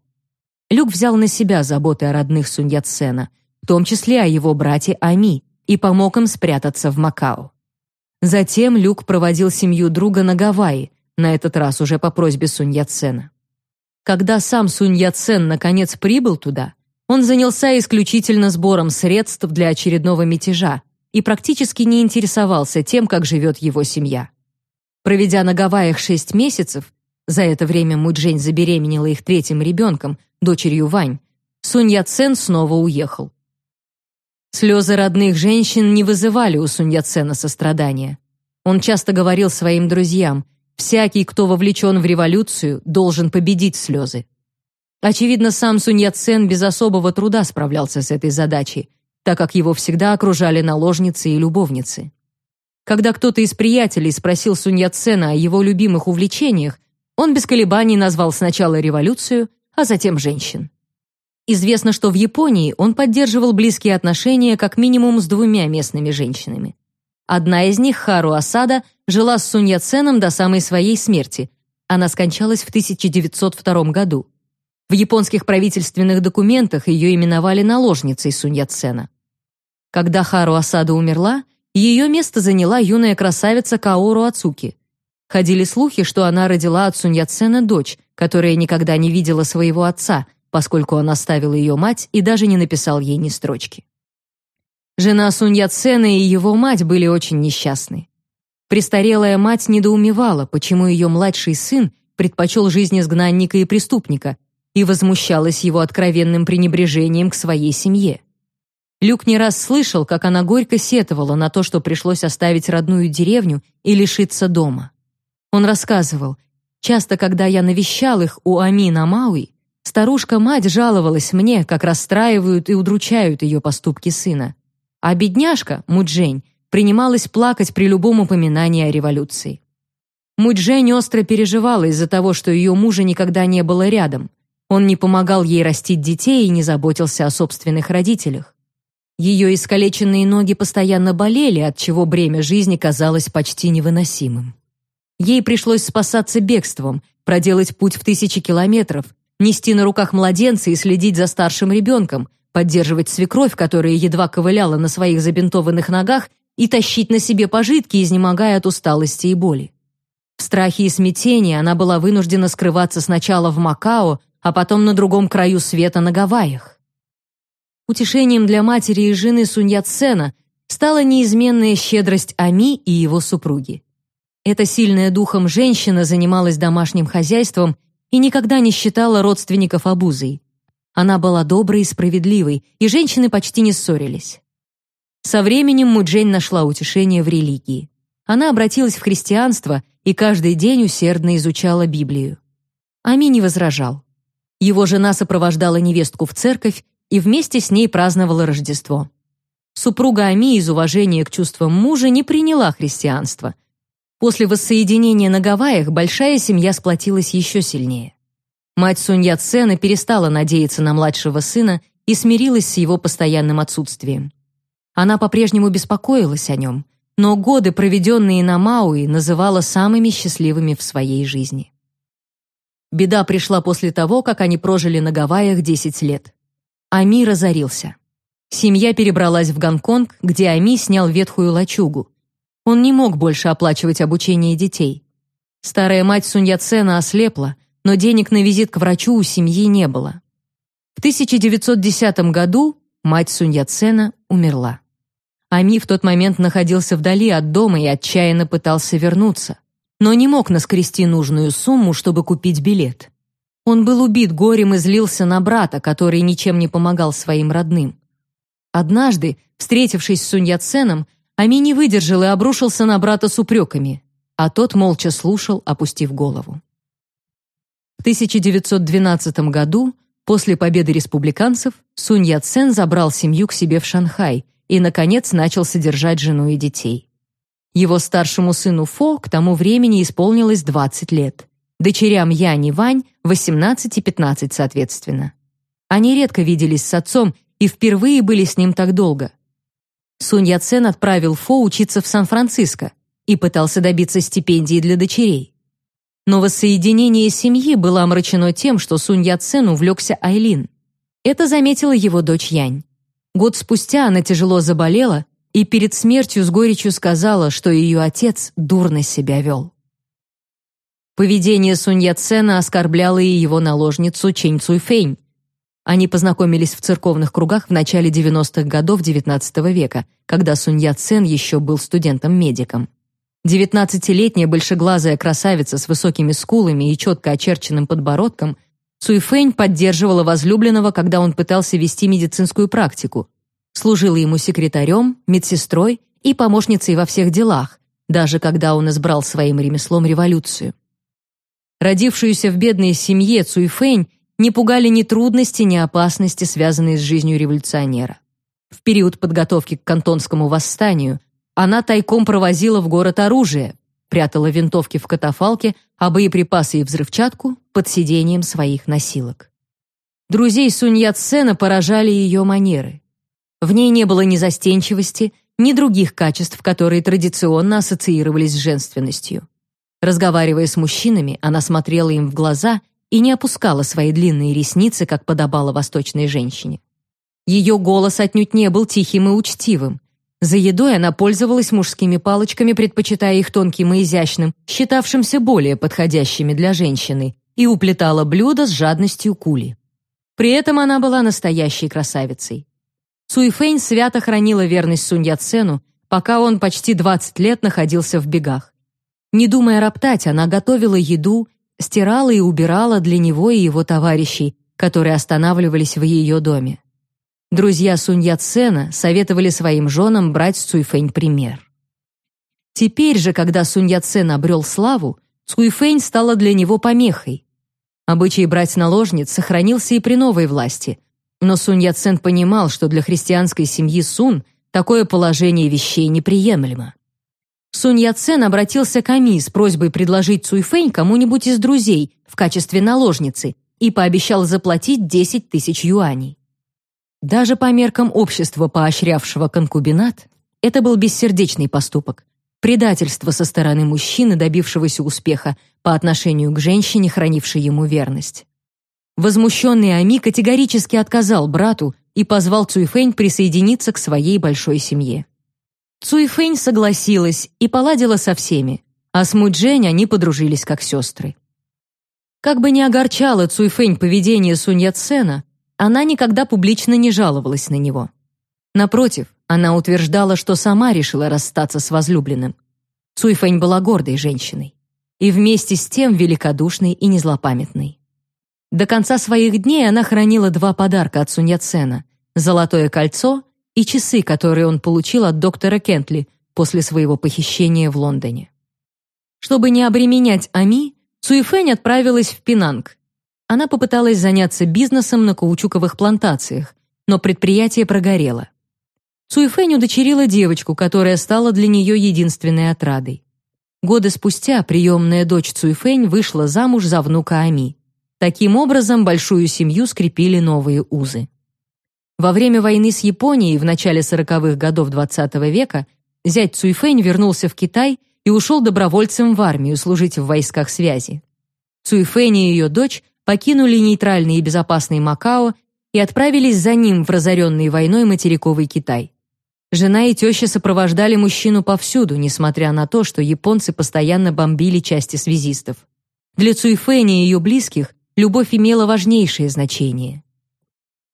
Люк взял на себя заботы о родных Сунь Яцена, в том числе о его брате Ами, и помог им спрятаться в Макао. Затем Люк проводил семью друга на Гавайи, на этот раз уже по просьбе Сунь Яцена. Когда сам Сунь Яцен наконец прибыл туда, он занялся исключительно сбором средств для очередного мятежа и практически не интересовался тем, как живет его семья. Проведя на Гавайях шесть месяцев, за это время Муджень забеременела их третьим ребенком, дочерью Вань, Сунь Яцен снова уехал. Слезы родных женщин не вызывали у Сунь Яцена сострадания. Он часто говорил своим друзьям, всякий, кто вовлечен в революцию, должен победить слезы. Очевидно, сам Сунь Яцен без особого труда справлялся с этой задачей, так как его всегда окружали наложницы и любовницы. Когда кто-то из приятелей спросил Сунь Яцена о его любимых увлечениях, он без колебаний назвал сначала революцию, а затем женщин. Известно, что в Японии он поддерживал близкие отношения как минимум с двумя местными женщинами. Одна из них, Хару Асада, жила с Сунь Яценом до самой своей смерти. Она скончалась в 1902 году. В японских правительственных документах ее именовали наложницей Сунь Яцена. Когда Хару Асада умерла, ее место заняла юная красавица Каору Ацуки. Ходили слухи, что она родила от Сунь Яцена дочь, которая никогда не видела своего отца, поскольку он оставил ее мать и даже не написал ей ни строчки. Жена Сунь Яцена и его мать были очень несчастны. Престарелая мать недоумевала, почему ее младший сын предпочел жизнь изгнанника и преступника, и возмущалась его откровенным пренебрежением к своей семье. Люк не раз слышал, как она горько сетовала на то, что пришлось оставить родную деревню и лишиться дома. Он рассказывал, часто, когда я навещал их у Амина Мауи, старушка-мать жаловалась мне, как расстраивают и удручают ее поступки сына. А бедняжка, Муджень, принималась плакать при любом упоминании о революции. Муджень остро переживала из-за того, что ее мужа никогда не было рядом. Он не помогал ей растить детей и не заботился о собственных родителях. Ее искалеченные ноги постоянно болели, от чего бремя жизни казалось почти невыносимым. Ей пришлось спасаться бегством, проделать путь в тысячи километров, нести на руках младенца и следить за старшим ребенком, поддерживать свекровь, которая едва ковыляла на своих забинтованных ногах, и тащить на себе пожитки, изнемогая от усталости и боли. В страхе и смятении она была вынуждена скрываться сначала в Макао, а потом на другом краю света на Гавайях. Утешением для матери и жены Сунья Цена стала неизменная щедрость Ами и его супруги. Эта сильная духом женщина занималась домашним хозяйством и никогда не считала родственников обузой. Она была доброй и справедливой, и женщины почти не ссорились. Со временем Муджень нашла утешение в религии. Она обратилась в христианство и каждый день усердно изучала Библию. Ами не возражал. Его жена сопровождала невестку в церковь и вместе с ней праздновала Рождество. Супруга Ами из уважения к чувствам мужа не приняла христианство. После воссоединения на Гавайях большая семья сплотилась еще сильнее. Мать Сунь Яцена перестала надеяться на младшего сына и смирилась с его постоянным отсутствием. Она по-прежнему беспокоилась о нем, но годы, проведенные на Мауи, называла самыми счастливыми в своей жизни. Беда пришла после того, как они прожили на Гавайях 10 лет. Ами разорился. Семья перебралась в Гонконг, где Ами снял ветхую лачугу. Он не мог больше оплачивать обучение детей. Старая мать Сунь Яцена ослепла, но денег на визит к врачу у семьи не было. В 1910 году мать Сунь Яцена умерла. Ами в тот момент находился вдали от дома и отчаянно пытался вернуться, но не мог наскрести нужную сумму, чтобы купить билет. Он был убит горем и злился на брата, который ничем не помогал своим родным. Однажды, встретившись с Сунь Яценом, Ами не выдержал и обрушился на брата с упреками, а тот молча слушал, опустив голову. В 1912 году, после победы республиканцев, Сунь Яцен забрал семью к себе в Шанхай и, наконец, начал содержать жену и детей. Его старшему сыну Фо к тому времени исполнилось 20 лет, дочерям Янь и Вань 18 и 15 соответственно. Они редко виделись с отцом и впервые были с ним так долго. Сунь Яцен отправил Фо учиться в Сан-Франциско и пытался добиться стипендии для дочерей. Но воссоединение семьи было омрачено тем, что Сунь Яцен увлекся Айлин. Это заметила его дочь Янь. Год спустя она тяжело заболела и перед смертью с горечью сказала, что ее отец дурно себя вел. Поведение Сунь Яцена оскорбляло и его наложницу Чэнь Цуйфэнь, они познакомились в церковных кругах в начале 90-х годов XIX века, когда Сунь Яцен еще был студентом-медиком. Девятнадцатилетняя большеглазая красавица с высокими скулами и четко очерченным подбородком Цуйфэнь поддерживала возлюбленного, когда он пытался вести медицинскую практику. Служила ему секретарем, медсестрой и помощницей во всех делах, даже когда он избрал своим ремеслом революцию. Родившуюся в бедной семье Цуйфэнь не пугали ни трудности, ни опасности, связанные с жизнью революционера. В период подготовки к Кантонскому восстанию она тайком провозила в город оружие, прятала винтовки в катафалке, а боеприпасы и взрывчатку под сиденьем своих носилок. Друзей Сунь Яцена поражали ее манеры. В ней не было ни застенчивости, ни других качеств, которые традиционно ассоциировались с женственностью. Разговаривая с мужчинами, она смотрела им в глаза и не опускала свои длинные ресницы, как подобало восточной женщине. Ее голос отнюдь не был тихим и учтивым. За едой она пользовалась мужскими палочками, предпочитая их тонким и изящным, считавшимся более подходящими для женщины, и уплетала блюда с жадностью кули. При этом она была настоящей красавицей. Суйфэнь свято хранила верность Сунь Яцену, пока он почти 20 лет находился в бегах. Не думая роптать, она готовила еду стирала и убирала для него и его товарищей, которые останавливались в ее доме. Друзья Сунь Яцена советовали своим женам брать с Цуйфэнь пример. Теперь же, когда Сунь Яцен обрел славу, Цуйфэнь стала для него помехой. Обычай брать наложниц сохранился и при новой власти, но Сунь Яцен понимал, что для христианской семьи Сун такое положение вещей неприемлемо. Сунь Яцен обратился к Ами с просьбой предложить Цуйфэнь кому-нибудь из друзей в качестве наложницы и пообещал заплатить 10 тысяч юаней. Даже по меркам общества, поощрявшего конкубинат, это был бессердечный поступок, предательство со стороны мужчины, добившегося успеха по отношению к женщине, хранившей ему верность. Возмущенный Ами категорически отказал брату и позвал Цуйфэнь присоединиться к своей большой семье. Цуйфэнь согласилась и поладила со всеми, а с Муджень они подружились как сестры. Как бы ни огорчало Цуйфэнь поведение Сунь Яцена, она никогда публично не жаловалась на него. Напротив, она утверждала, что сама решила расстаться с возлюбленным. Цуйфэнь была гордой женщиной и вместе с тем великодушной и незлопамятной. До конца своих дней она хранила два подарка от Сунь Яцена — золотое кольцо и часы, которые он получил от доктора Кентли после своего похищения в Лондоне. Чтобы не обременять Ами, Цуйфэнь отправилась в Пинанг. Она попыталась заняться бизнесом на каучуковых плантациях, но предприятие прогорело. Цуйфэнь удочерила девочку, которая стала для нее единственной отрадой. Годы спустя приемная дочь Цуйфэнь вышла замуж за внука Ами. Таким образом, большую семью скрепили новые узы. Во время войны с Японией в начале 40-х годов XX -го века зять Цуйфэнь вернулся в Китай и ушел добровольцем в армию служить в войсках связи. Цуйфэнь и ее дочь покинули нейтральный и безопасный Макао и отправились за ним в разоренный войной материковый Китай. Жена и теща сопровождали мужчину повсюду, несмотря на то, что японцы постоянно бомбили части связистов. Для Цуйфэня и ее близких любовь имела важнейшее значение.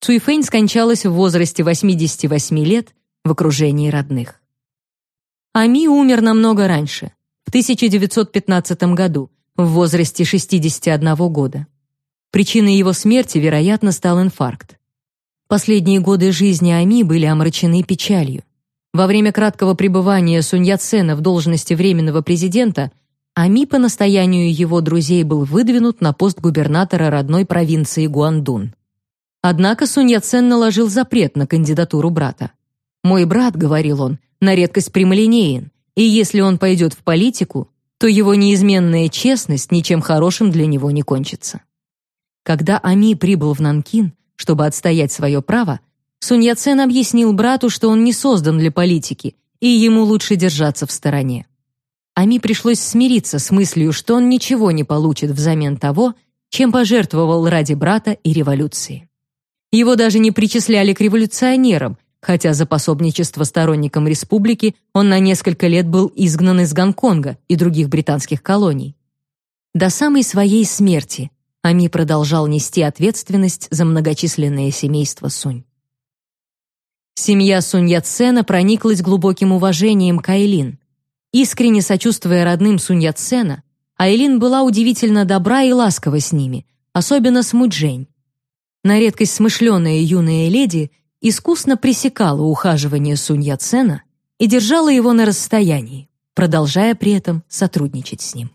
Цуйфэнь скончалась в возрасте 88 лет в окружении родных. Ами умер намного раньше, в 1915 году, в возрасте 61 года. Причиной его смерти, вероятно, стал инфаркт. Последние годы жизни Ами были омрачены печалью. Во время краткого пребывания Сунь Яцена в должности временного президента Ами по настоянию его друзей был выдвинут на пост губернатора родной провинции Гуандун. Однако Сунь Яцен наложил запрет на кандидатуру брата. «Мой брат», — говорил он, — «на редкость прямолинеен, и если он пойдет в политику, то его неизменная честность ничем хорошим для него не кончится». Когда Ами прибыл в Нанкин, чтобы отстоять свое право, Сунь Яцен объяснил брату, что он не создан для политики, и ему лучше держаться в стороне. Ами пришлось смириться с мыслью, что он ничего не получит взамен того, чем пожертвовал ради брата и революции. Его даже не причисляли к революционерам, хотя за пособничество сторонникам республики он на несколько лет был изгнан из Гонконга и других британских колоний. До самой своей смерти Ами продолжал нести ответственность за многочисленное семейство Сунь. Семья Сунь Яцена прониклась глубоким уважением к Айлин. Искренне сочувствуя родным Сунь Яцена, Айлин была удивительно добра и ласкова с ними, особенно с Муджень. На редкость смышленая юная леди искусно пресекала ухаживание Сунь Яцена и держала его на расстоянии, продолжая при этом сотрудничать с ним.